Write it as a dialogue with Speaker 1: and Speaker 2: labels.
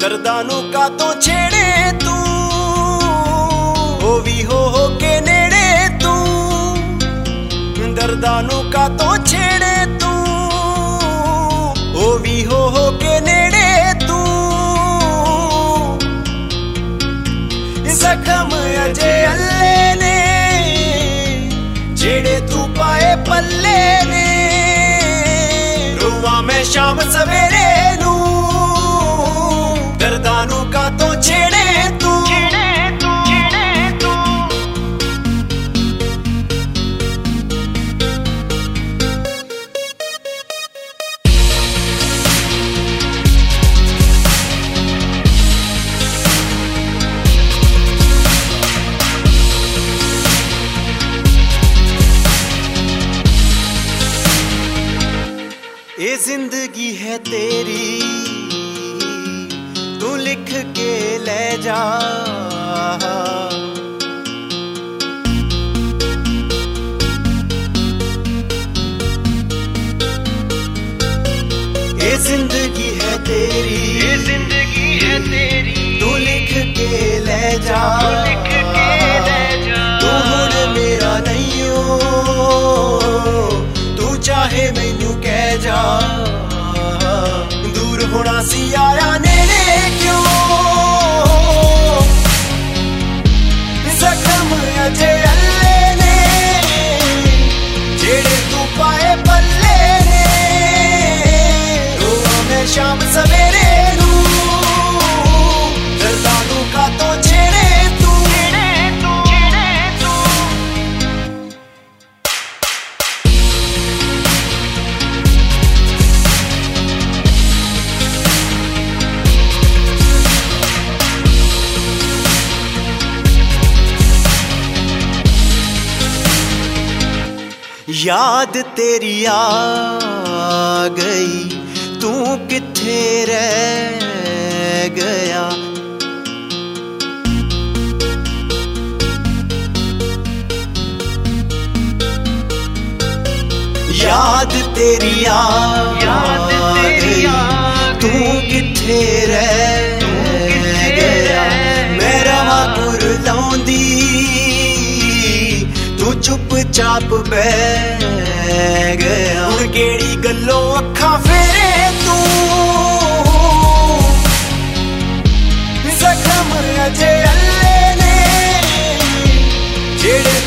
Speaker 1: ਦਰਦਾਂ ਨੂੰ ਕਾਤੋਂ ਛੇੜੇ ਤੂੰ? ਉਹ ਵੀ ਹੋ ਹੋ ਕੇ ਨੇੜੇ ਤੂੰ। ਦਰਦਾਂ ਨੂੰ ਕਾਤੋਂ ਛੇੜੇ ਤੂੰ? ਉਹ ਵੀ ਹੋ ਹੋ ਕੇ ਨੇੜੇ ਤੂੰ। ਜ਼ਖਮ ਅਜੇ ਅੱਲੇ ਨੇ, ਜਿਹੜੇ ਤੂੰ ਪਾਏ ਪੱਲੇ ਨੇ। ਰੋਵਾਂ ਮੈਂ ਸ਼ਾਮ ਸਵੇਰੇ ਇਹ ਜ਼ਿੰਦਗੀ ਹੈ ਤੇਰੀ ਤੂੰ ਲਿਖ ਕੇ ਲੈ ਜਾ ਇਹ ਜ਼ਿੰਦਗੀ ਹੈ ਤੇਰੀ
Speaker 2: ਇਹ ਜ਼ਿੰਦਗੀ ਹੈ ਤੇਰੀ
Speaker 1: ਤੂੰ ਲਿਖ ਕੇ ਲੈ ਜਾ
Speaker 2: ਲਿਖ
Speaker 1: ਹੋਣਾ ਸੀ ਆਇਆ ਯਾਦ ਤੇਰੀ ਆ ਗਈ। ਤੂੰ ਕਿੱਥੇ ਰਹਿ ਗਿਆ? ਯਾਦ ਤੇਰੀ ਆ
Speaker 2: ਯਾਦ ਤੇਰੀ ਆ
Speaker 1: ਤੂੰ। ਕਿੱਥੇ ਰਹਿ
Speaker 2: ਕਿੱਥੇ
Speaker 1: ਗਿਆ?
Speaker 2: ਰਹਿ
Speaker 1: ਮੈਂ ਰਵਾਂ ਚੁੱਪ ਚਾਪ ਬਹਿ ਗਿਆ। ਹੁਣ ਕਿਹੜੀ ਗੱਲੋਂ ਅੱਖਾਂ ਫੇਰੇ ਤੂੰ? ਜ਼ਖਮ ਅਜੇ ਅੱਲੇ ਨੇ। ਜਿਹੜੇ